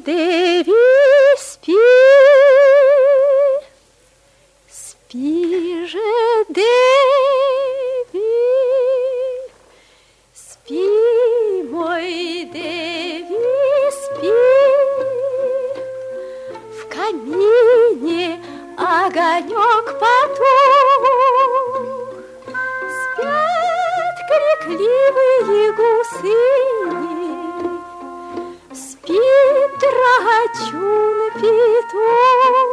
Дэви, спи. Спи же, Дэви, спи, мой Дэви, спи. В камине огонек потух, Спят крикливые гусы, Спит драчун петух,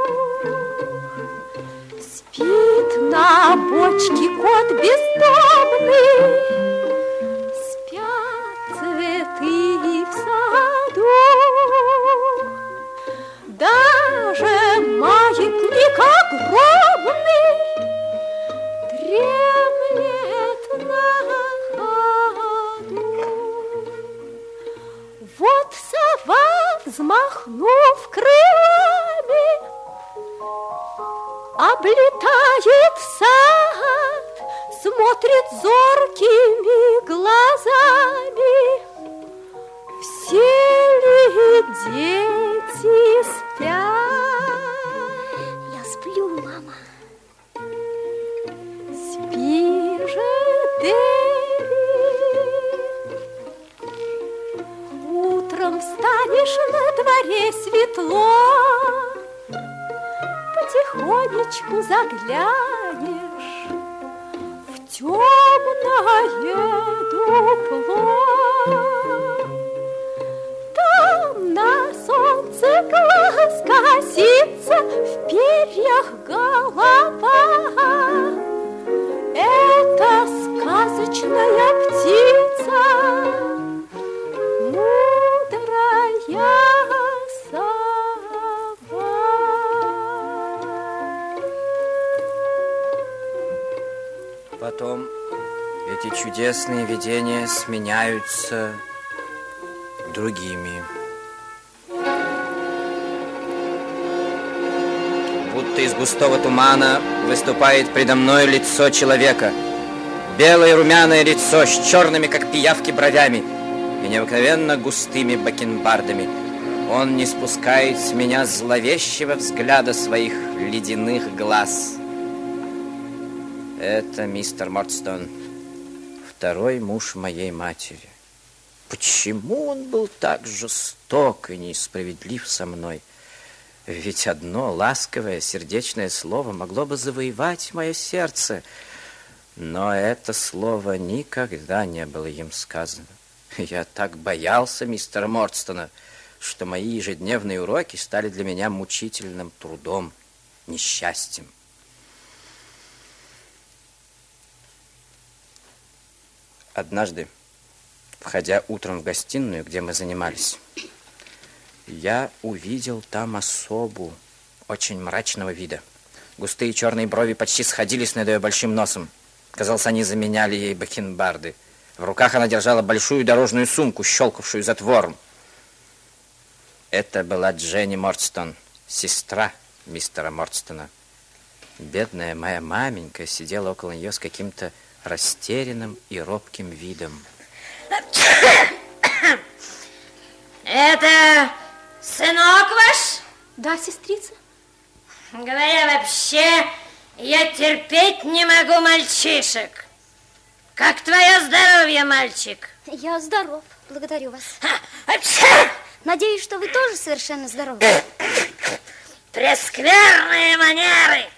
Спит на бочке кот бездомный, взмахнув крыльями, Облетает сад, Смотрит зоркими встанешь на дворе светло, Потихонечку заглянешь в темное дупло. Там на солнце глаз косится, в перьях голова. Это сказочная птица, Потом эти чудесные видения сменяются другими. Будто из густого тумана выступает предо мной лицо человека. Белое румяное лицо с черными, как пиявки, бровями и необыкновенно густыми бакенбардами. Он не спускает с меня зловещего взгляда своих ледяных глаз. Это мистер Мордстон, второй муж моей матери. Почему он был так жесток и несправедлив со мной? Ведь одно ласковое, сердечное слово могло бы завоевать мое сердце. Но это слово никогда не было им сказано. Я так боялся мистера Мордстона, что мои ежедневные уроки стали для меня мучительным трудом, несчастьем. Однажды, входя утром в гостиную, где мы занимались, я увидел там особу очень мрачного вида. Густые черные брови почти сходились над ее большим носом. Казалось, они заменяли ей бакенбарды. В руках она держала большую дорожную сумку, щелкавшую затвором. Это была Дженни Мордстон, сестра мистера Мордстона. Бедная моя маменька сидела около нее с каким-то растерянным и робким видом. Это сынок ваш? Да, сестрица? Говоря вообще, я терпеть не могу мальчишек. Как твое здоровье, мальчик? Я здоров, благодарю вас. Апча! Надеюсь, что вы тоже совершенно здоровы. Прескверные манеры.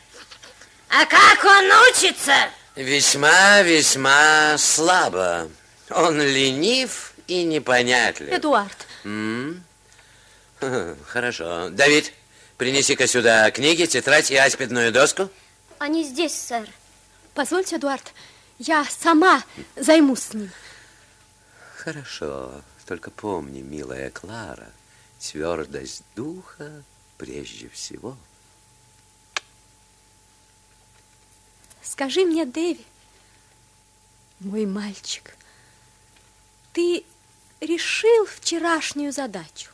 А как он учится? Весьма-весьма слабо. Он ленив и непонятлив. Эдуард, М? Хорошо. Давид, принеси-ка сюда книги, тетрадь и аспидную доску. Они здесь, сэр. позвольте, Эдуард, я сама займусь с ним. Хорошо. Только помни, милая Клара, твердость духа прежде всего. Скажи мне, Дэви, мой мальчик, ты решил вчерашнюю задачу?